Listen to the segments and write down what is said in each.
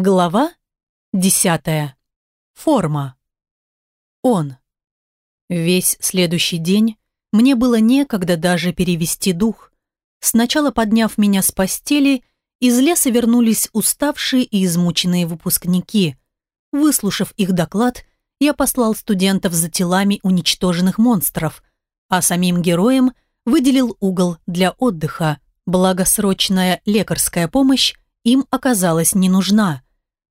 Глава десятая. Форма. Он. Весь следующий день мне было некогда даже перевести дух. Сначала подняв меня с постели, из леса вернулись уставшие и измученные выпускники. Выслушав их доклад, я послал студентов за телами уничтоженных монстров, а самим героям выделил угол для отдыха, благо срочная лекарская помощь им оказалась не нужна –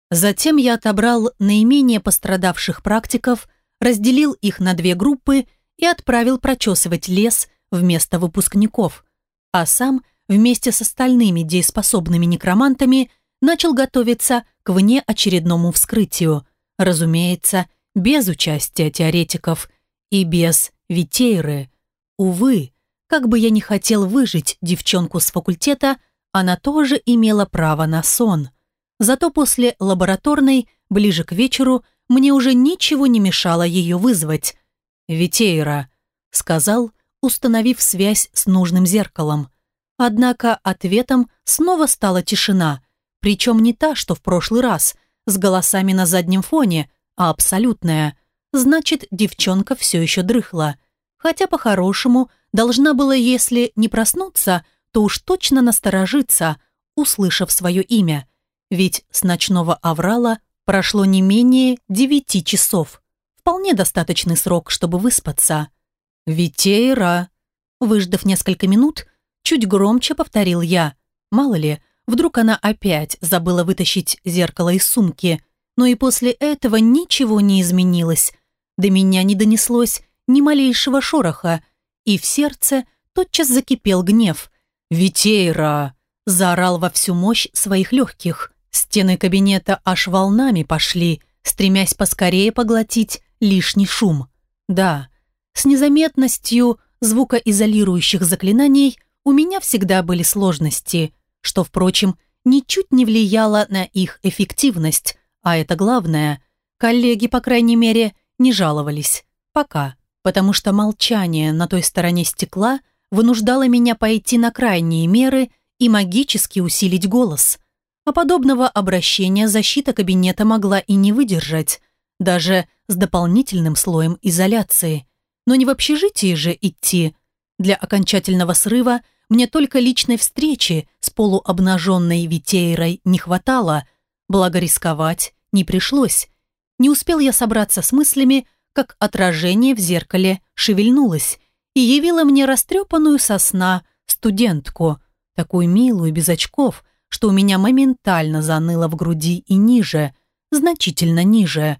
Затем я отобрал наименее пострадавших практиков, разделил их на две группы и отправил прочесывать лес вместо выпускников, а сам вместе с остальными дееспособными некромантами начал готовиться к внеочередному вскрытию, разумеется, без участия теоретиков и без Витейры. Увы, как бы я ни хотел выжить девчонку с факультета, она тоже имела право на сон – Зато после лабораторной, ближе к вечеру, мне уже ничего не мешало ее вызвать. «Витейра», — сказал, установив связь с нужным зеркалом. Однако ответом снова стала тишина, причем не та, что в прошлый раз, с голосами на заднем фоне, а абсолютная. Значит, девчонка все еще дрыхла. Хотя по-хорошему должна была, если не проснуться, то уж точно насторожиться, услышав свое имя — ведь с ночного аврала прошло не менее девяти часов. Вполне достаточный срок, чтобы выспаться. «Витейра!» Выждав несколько минут, чуть громче повторил я. Мало ли, вдруг она опять забыла вытащить зеркало из сумки. Но и после этого ничего не изменилось. До меня не донеслось ни малейшего шороха, и в сердце тотчас закипел гнев. «Витейра!» заорал во всю мощь своих легких. Стены кабинета аж волнами пошли, стремясь поскорее поглотить лишний шум. Да, с незаметностью звукоизолирующих заклинаний у меня всегда были сложности, что, впрочем, ничуть не влияло на их эффективность, а это главное. Коллеги, по крайней мере, не жаловались. Пока. Потому что молчание на той стороне стекла вынуждало меня пойти на крайние меры и магически усилить голос – а подобного обращения защита кабинета могла и не выдержать, даже с дополнительным слоем изоляции. Но не в общежитии же идти. Для окончательного срыва мне только личной встречи с полуобнаженной Витейрой не хватало, благо рисковать не пришлось. Не успел я собраться с мыслями, как отражение в зеркале шевельнулось и явило мне растрепанную сосна студентку, такую милую, без очков, что у меня моментально заныло в груди и ниже, значительно ниже.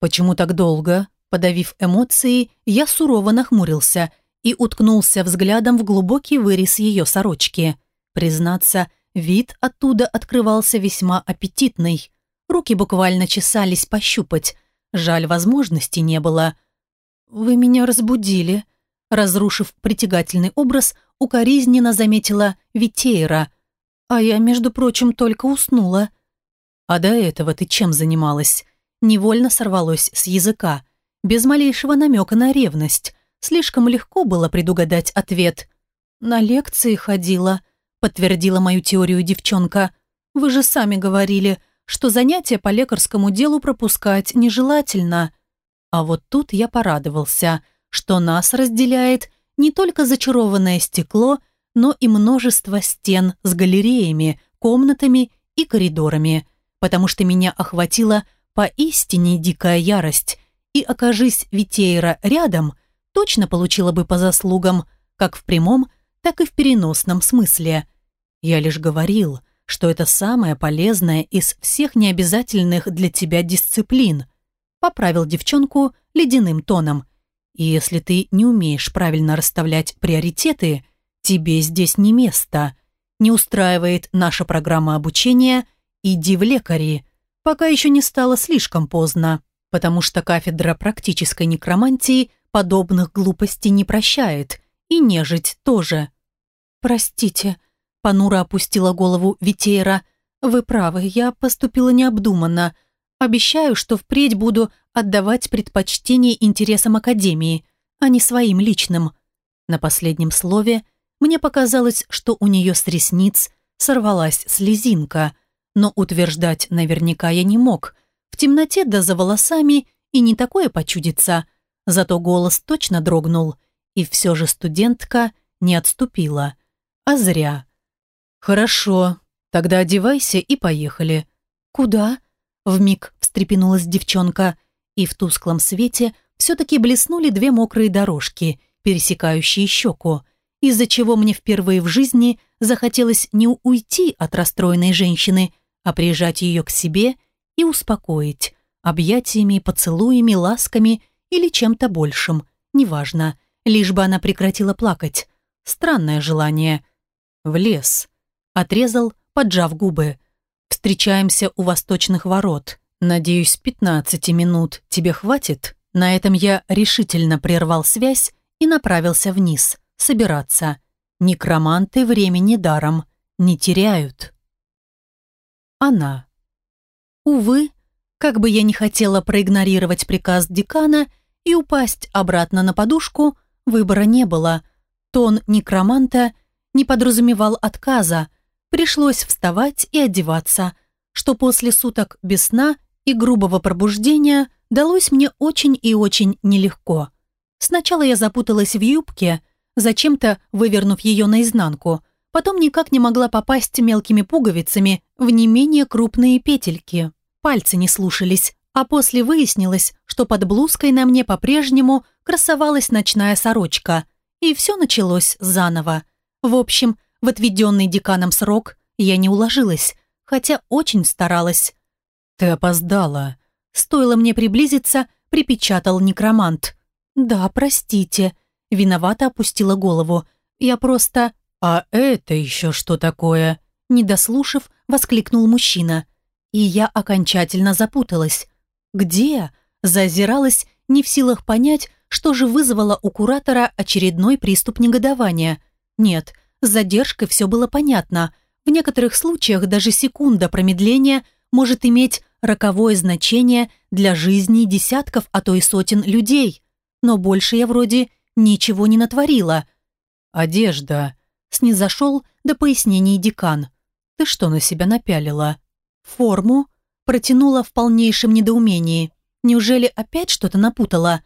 Почему так долго? Подавив эмоции, я сурово нахмурился и уткнулся взглядом в глубокий вырез ее сорочки. Признаться, вид оттуда открывался весьма аппетитный. Руки буквально чесались пощупать. Жаль, возможности не было. «Вы меня разбудили», разрушив притягательный образ, укоризненно заметила Витейра, а я, между прочим, только уснула. А до этого ты чем занималась? Невольно сорвалось с языка. Без малейшего намека на ревность. Слишком легко было предугадать ответ. На лекции ходила, подтвердила мою теорию девчонка. Вы же сами говорили, что занятия по лекарскому делу пропускать нежелательно. А вот тут я порадовался, что нас разделяет не только зачарованное стекло – но и множество стен с галереями, комнатами и коридорами, потому что меня охватила поистине дикая ярость, и окажись Витейра рядом, точно получила бы по заслугам, как в прямом, так и в переносном смысле. Я лишь говорил, что это самое полезное из всех необязательных для тебя дисциплин. Поправил девчонку ледяным тоном. И если ты не умеешь правильно расставлять приоритеты – тебе здесь не место. Не устраивает наша программа обучения, иди в лекари, пока еще не стало слишком поздно, потому что кафедра практической некромантии подобных глупостей не прощает, и нежить тоже. «Простите», — понуро опустила голову Витейра, «вы правы, я поступила необдуманно. Обещаю, что впредь буду отдавать предпочтение интересам Академии, а не своим личным». На последнем слове мне показалось, что у нее с ресниц сорвалась слезинка. но утверждать наверняка я не мог. В темноте да за волосами и не такое почудится. Зато голос точно дрогнул, и все же студентка не отступила. А зря. «Хорошо, тогда одевайся и поехали». «Куда?» Вмиг встрепенулась девчонка, и в тусклом свете все-таки блеснули две мокрые дорожки, пересекающие щеку, из-за чего мне впервые в жизни захотелось не уйти от расстроенной женщины, а прижать ее к себе и успокоить объятиями, поцелуями, ласками или чем-то большим, неважно, лишь бы она прекратила плакать. Странное желание. В лес. Отрезал, поджав губы. Встречаемся у восточных ворот. Надеюсь, 15 минут тебе хватит? На этом я решительно прервал связь и направился вниз, собираться. Некроманты времени даром не теряют. Она. Увы, как бы я ни хотела проигнорировать приказ декана и упасть обратно на подушку, выбора не было. Тон некроманта не подразумевал отказа, пришлось вставать и одеваться, что после суток без сна и грубого пробуждения далось мне очень и очень нелегко. Сначала я запуталась в юбке, зачем-то вывернув ее наизнанку, потом никак не могла попасть мелкими пуговицами в не менее крупные петельки. Пальцы не слушались, а после выяснилось, что под блузкой на мне по-прежнему красовалась ночная сорочка. И все началось заново. В общем, в отведенный деканом срок я не уложилась, хотя очень старалась. «Ты опоздала». Стоило мне приблизиться, припечатал некромант. «Да, простите». Виновато опустила голову. «Я просто...» «А это еще что такое?» Не дослушав, воскликнул мужчина. И я окончательно запуталась. «Где?» Зазиралась, не в силах понять, что же вызвало у куратора очередной приступ негодования. Нет, с задержкой все было понятно. В некоторых случаях даже секунда промедления может иметь роковое значение для жизни десятков, а то и сотен людей. Но больше я вроде ничего не натворила. «Одежда», — снизошел до пояснений декан. «Ты что на себя напялила?» «Форму?» — протянула в полнейшем недоумении. «Неужели опять что-то напутала?»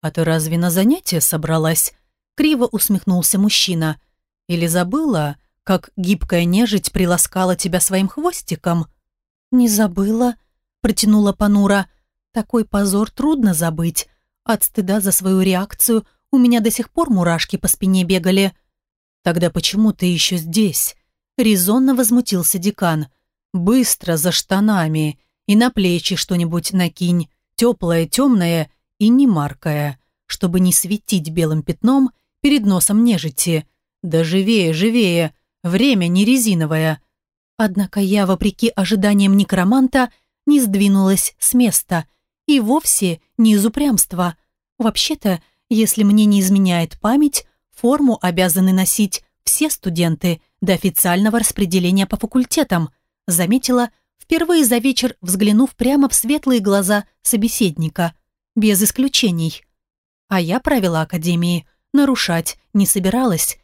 «А ты разве на занятие собралась?» Криво усмехнулся мужчина. «Или забыла, как гибкая нежить приласкала тебя своим хвостиком?» «Не забыла», — протянула Панура. «Такой позор трудно забыть. От стыда за свою реакцию у меня до сих пор мурашки по спине бегали». «Тогда почему ты еще здесь?» — резонно возмутился декан. «Быстро за штанами и на плечи что-нибудь накинь, теплое, темное и не маркое, чтобы не светить белым пятном перед носом нежити. Да живее, живее, время не резиновое». Однако я, вопреки ожиданиям некроманта, не сдвинулась с места. И вовсе не из упрямства. Вообще-то, если мне не изменяет память, форму обязаны носить все студенты до официального распределения по факультетам, заметила, впервые за вечер взглянув прямо в светлые глаза собеседника, без исключений. А я правила Академии нарушать не собиралась.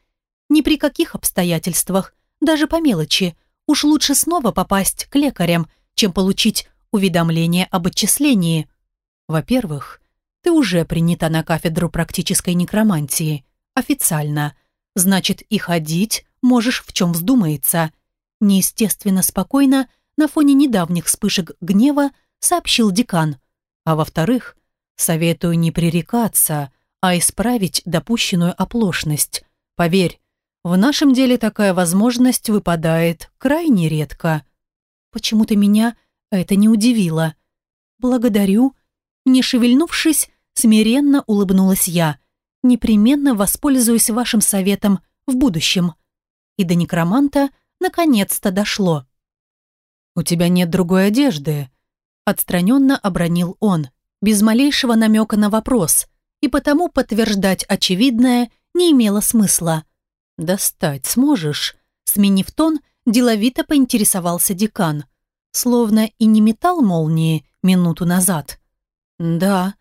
Ни при каких обстоятельствах, даже по мелочи – Уж лучше снова попасть к лекарям, чем получить уведомление об отчислении. Во-первых, ты уже принята на кафедру практической некромантии. Официально. Значит, и ходить можешь в чем вздумается. Неестественно спокойно, на фоне недавних вспышек гнева, сообщил декан. А во-вторых, советую не пререкаться, а исправить допущенную оплошность. Поверь, в нашем деле такая возможность выпадает крайне редко. Почему-то меня это не удивило. Благодарю. Не шевельнувшись, смиренно улыбнулась я. Непременно воспользуюсь вашим советом в будущем. И до некроманта наконец-то дошло. «У тебя нет другой одежды», — отстраненно обронил он, без малейшего намека на вопрос, и потому подтверждать очевидное не имело смысла. «Достать сможешь?» Сменив тон, деловито поинтересовался декан. Словно и не метал молнии минуту назад. «Да,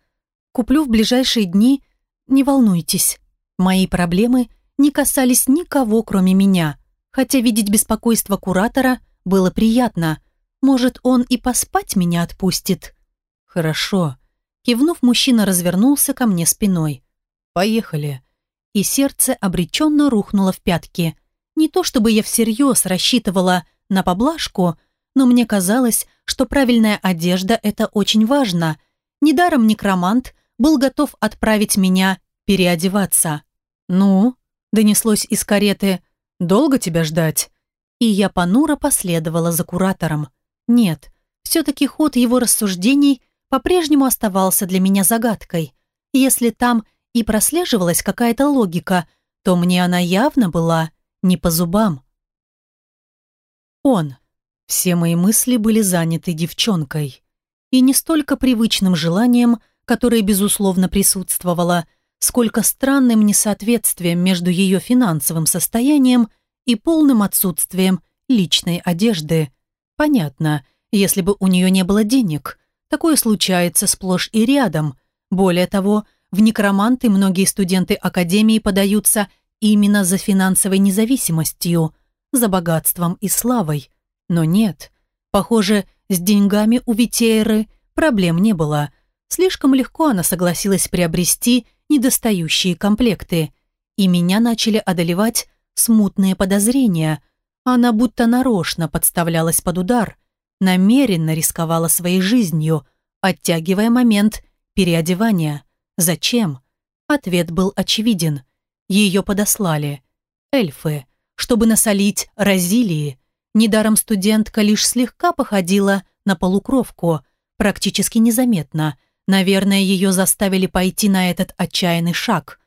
куплю в ближайшие дни. Не волнуйтесь. Мои проблемы не касались никого, кроме меня. Хотя видеть беспокойство куратора было приятно. Может, он и поспать меня отпустит? Хорошо. Кивнув, мужчина развернулся ко мне спиной. Поехали. И сердце обреченно рухнуло в пятки. Не то чтобы я всерьез рассчитывала на поблажку, но мне казалось, что правильная одежда – это очень важно. Недаром некромант был готов отправить меня переодеваться. «Ну?» – донеслось из кареты. «Долго тебя ждать?» И я понуро последовала за куратором. Нет, все-таки ход его рассуждений по-прежнему оставался для меня загадкой. Если там и прослеживалась какая-то логика, то мне она явно была не по зубам. Он. Все мои мысли были заняты девчонкой. И не столько привычным желанием, которое, безусловно, присутствовало, сколько странным несоответствием между ее финансовым состоянием и полным отсутствием личной одежды. Понятно, если бы у нее не было денег. Такое случается сплошь и рядом. Более того, в некроманты многие студенты академии подаются именно за финансовой независимостью, за богатством и славой. Но нет, похоже, с деньгами у Витейры проблем не было. Слишком легко она согласилась приобрести недостающие комплекты. И меня начали одолевать смутные подозрения. Она будто нарочно подставлялась под удар, намеренно рисковала своей жизнью, оттягивая момент переодевания. Зачем? Ответ был очевиден. Ее подослали. Эльфы, чтобы насолить Розилии, Недаром студентка лишь слегка походила на полукровку, практически незаметно. Наверное, ее заставили пойти на этот отчаянный шаг.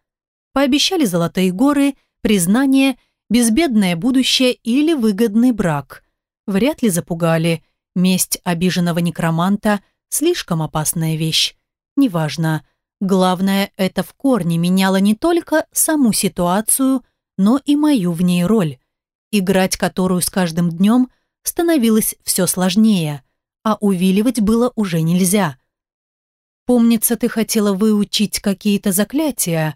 Пообещали золотые горы, признание, безбедное будущее или выгодный брак. Вряд ли запугали. Месть обиженного некроманта – слишком опасная вещь. Неважно. Главное, это в корне меняло не только саму ситуацию, но и мою в ней роль играть которую с каждым днем становилось все сложнее, а увиливать было уже нельзя. «Помнится, ты хотела выучить какие-то заклятия?»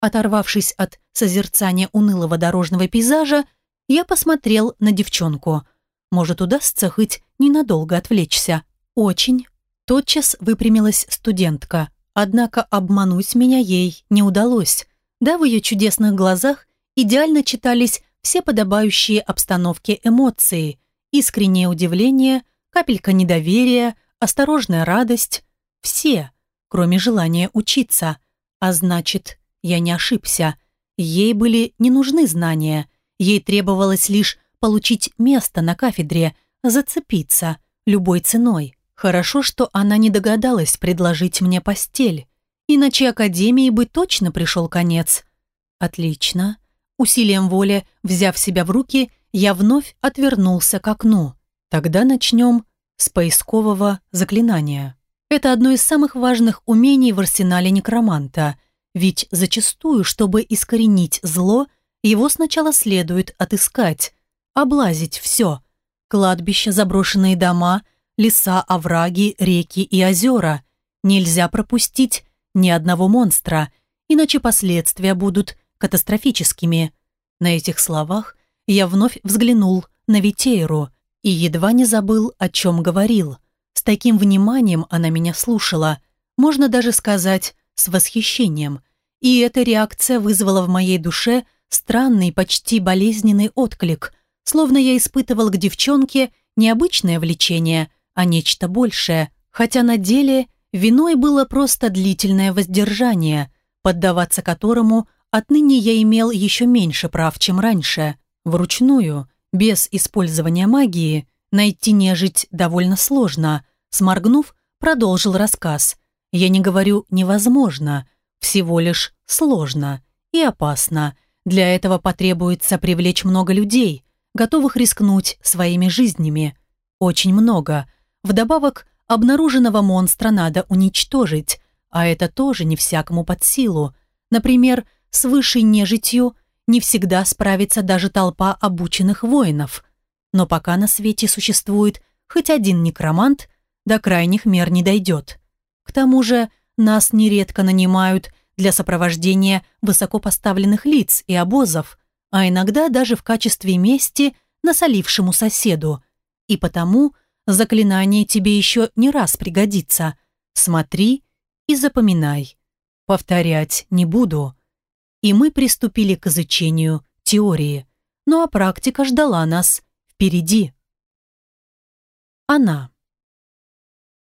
Оторвавшись от созерцания унылого дорожного пейзажа, я посмотрел на девчонку. Может, удастся хоть ненадолго отвлечься. Очень. Тотчас выпрямилась студентка. Однако обмануть меня ей не удалось. Да, в ее чудесных глазах идеально читались все подобающие обстановке эмоции, искреннее удивление, капелька недоверия, осторожная радость. Все, кроме желания учиться. А значит, я не ошибся. Ей были не нужны знания. Ей требовалось лишь получить место на кафедре, зацепиться любой ценой. Хорошо, что она не догадалась предложить мне постель. Иначе Академии бы точно пришел конец. Отлично. Усилием воли, взяв себя в руки, я вновь отвернулся к окну. Тогда начнем с поискового заклинания. Это одно из самых важных умений в арсенале некроманта, ведь зачастую, чтобы искоренить зло, его сначала следует отыскать, облазить все. Кладбища, заброшенные дома, леса, овраги, реки и озера. Нельзя пропустить ни одного монстра, иначе последствия будут катастрофическими. На этих словах я вновь взглянул на Витейру и едва не забыл, о чем говорил. С таким вниманием она меня слушала, можно даже сказать, с восхищением. И эта реакция вызвала в моей душе странный, почти болезненный отклик, словно я испытывал к девчонке необычное влечение, а нечто большее, хотя на деле виной было просто длительное воздержание, поддаваться которому Отныне я имел еще меньше прав, чем раньше. Вручную, без использования магии, найти нежить довольно сложно. Сморгнув, продолжил рассказ. Я не говорю «невозможно», всего лишь сложно и опасно. Для этого потребуется привлечь много людей, готовых рискнуть своими жизнями. Очень много. Вдобавок, обнаруженного монстра надо уничтожить, а это тоже не всякому под силу. Например, с высшей нежитью не всегда справится даже толпа обученных воинов. Но пока на свете существует хоть один некромант, до крайних мер не дойдет. К тому же нас нередко нанимают для сопровождения высокопоставленных лиц и обозов, а иногда даже в качестве мести насолившему соседу. И потому Заклинание тебе еще не раз пригодится. Смотри и запоминай. Повторять не буду. И мы приступили к изучению теории. Ну а практика ждала нас впереди. Она.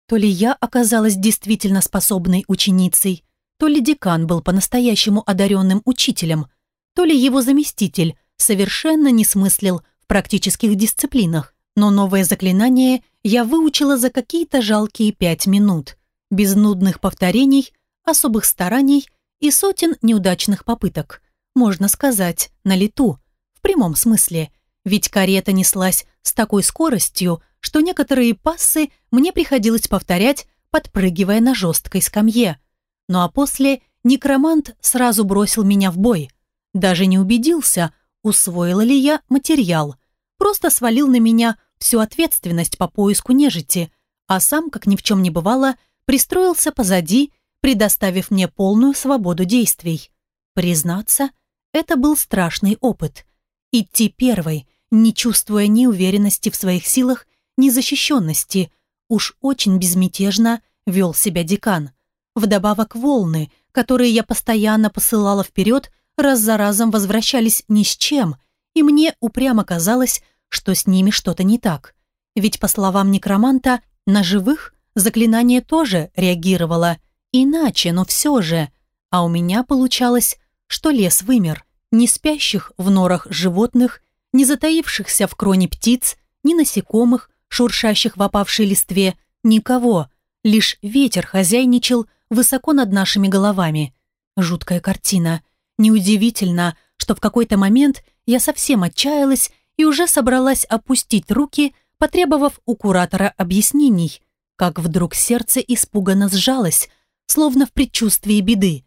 То ли я оказалась действительно способной ученицей, то ли декан был по-настоящему одаренным учителем, то ли его заместитель совершенно не смыслил в практических дисциплинах, но новое заклинание я выучила за какие-то жалкие пять минут, без нудных повторений, особых стараний и сотен неудачных попыток. Можно сказать, на лету, в прямом смысле, ведь карета неслась с такой скоростью, что некоторые пассы мне приходилось повторять, подпрыгивая на жесткой скамье. Ну а после некромант сразу бросил меня в бой. Даже не убедился, усвоила ли я материал. Просто свалил на меня всю ответственность по поиску нежити, а сам, как ни в чем не бывало, пристроился позади, предоставив мне полную свободу действий. Признаться, это был страшный опыт. Идти первой, не чувствуя ни уверенности в своих силах, ни защищенности, уж очень безмятежно вел себя декан. Вдобавок волны, которые я постоянно посылала вперед, раз за разом возвращались ни с чем, и мне упрямо казалось, что с ними что-то не так. Ведь, по словам некроманта, на живых заклинание тоже реагировало. Иначе, но все же. А у меня получалось, что лес вымер. Ни спящих в норах животных, ни затаившихся в кроне птиц, ни насекомых, шуршащих в опавшей листве, никого. Лишь ветер хозяйничал высоко над нашими головами. Жуткая картина. Неудивительно, что в какой-то момент я совсем отчаялась и уже собралась опустить руки, потребовав у куратора объяснений, как вдруг сердце испуганно сжалось, словно в предчувствии беды.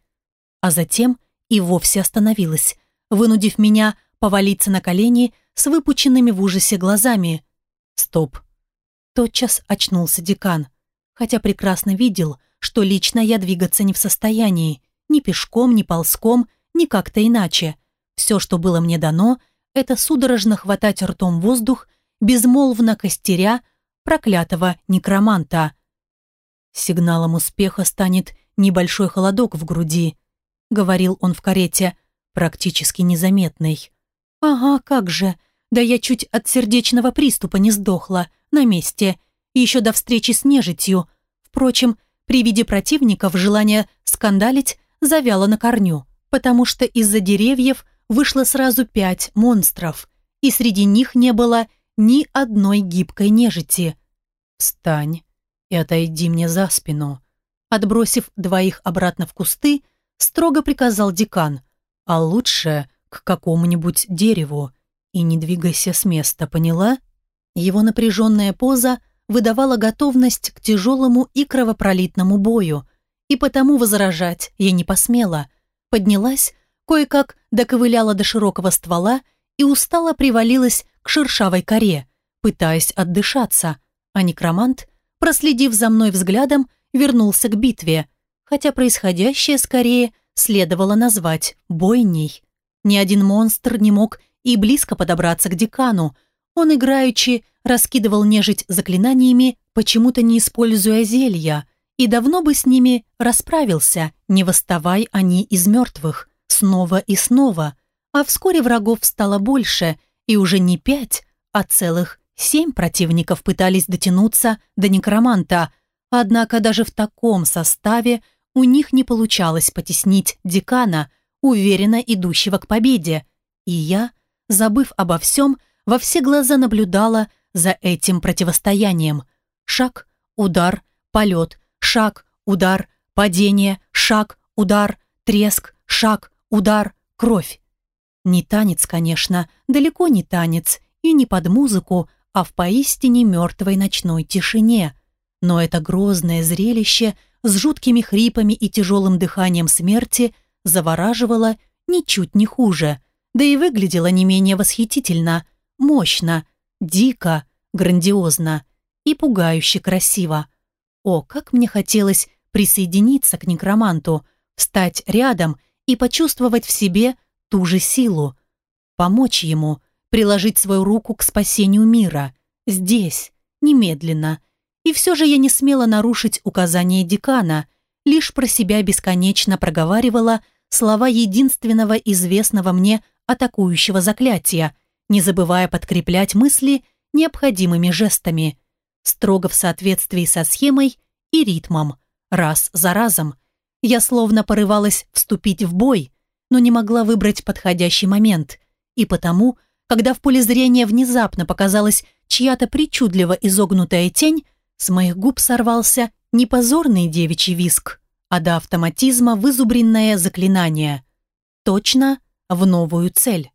А затем и вовсе остановилось, вынудив меня повалиться на колени с выпученными в ужасе глазами. Стоп. Тотчас очнулся декан, хотя прекрасно видел, что лично я двигаться не в состоянии, ни пешком, ни ползком, ни как-то иначе. Все, что было мне дано, это судорожно хватать ртом воздух, безмолвно костеря проклятого некроманта. Сигналом успеха станет небольшой холодок в груди, говорил он в карете, практически незаметный. Ага, как же, да я чуть от сердечного приступа не сдохла, на месте, еще до встречи с нежитью. Впрочем, при виде противников желание скандалить завяло на корню, потому что из-за деревьев вышло сразу пять монстров, и среди них не было ни одной гибкой нежити. «Встань и отойди мне за спину», отбросив двоих обратно в кусты, строго приказал декан, а лучше к какому-нибудь дереву, и не двигайся с места, поняла? Его напряженная поза выдавала готовность к тяжелому и кровопролитному бою, и потому возражать я не посмела. Поднялась, кое-как доковыляла до широкого ствола и устало привалилась к шершавой коре, пытаясь отдышаться, а некромант, проследив за мной взглядом, вернулся к битве, хотя происходящее скорее следовало назвать бойней. Ни один монстр не мог и близко подобраться к декану, он играючи раскидывал нежить заклинаниями, почему-то не используя зелья, и давно бы с ними расправился, не восставай они из мертвых, снова и снова. А вскоре врагов стало больше, и уже не пять, а целых семь противников пытались дотянуться до некроманта, однако даже в таком составе у них не получалось потеснить декана, уверенно идущего к победе. И я, забыв обо всем, во все глаза наблюдала за этим противостоянием. Шаг, удар, полет, шаг, удар, падение, шаг, удар, треск, шаг, удар, кровь. Не танец, конечно, далеко не танец, и не под музыку, а в поистине мертвой ночной тишине. Но это грозное зрелище с жуткими хрипами и тяжелым дыханием смерти завораживало ничуть не хуже, да и выглядело не менее восхитительно мощно, дико, грандиозно и пугающе красиво. О, как мне хотелось присоединиться к некроманту, встать рядом и почувствовать в себе ту же силу, помочь ему, приложить свою руку к спасению мира, здесь, немедленно. И все же я не смела нарушить указание декана, лишь про себя бесконечно проговаривала слова единственного известного мне атакующего заклятия, не забывая подкреплять мысли необходимыми жестами, строго в соответствии со схемой и ритмом, раз за разом. Я словно порывалась вступить в бой, но не могла выбрать подходящий момент, и потому, когда в поле зрения внезапно показалась чья-то причудливо изогнутая тень, с моих губ сорвался не позорный девичий виск, а до автоматизма вызубренное заклинание. Точно в новую цель.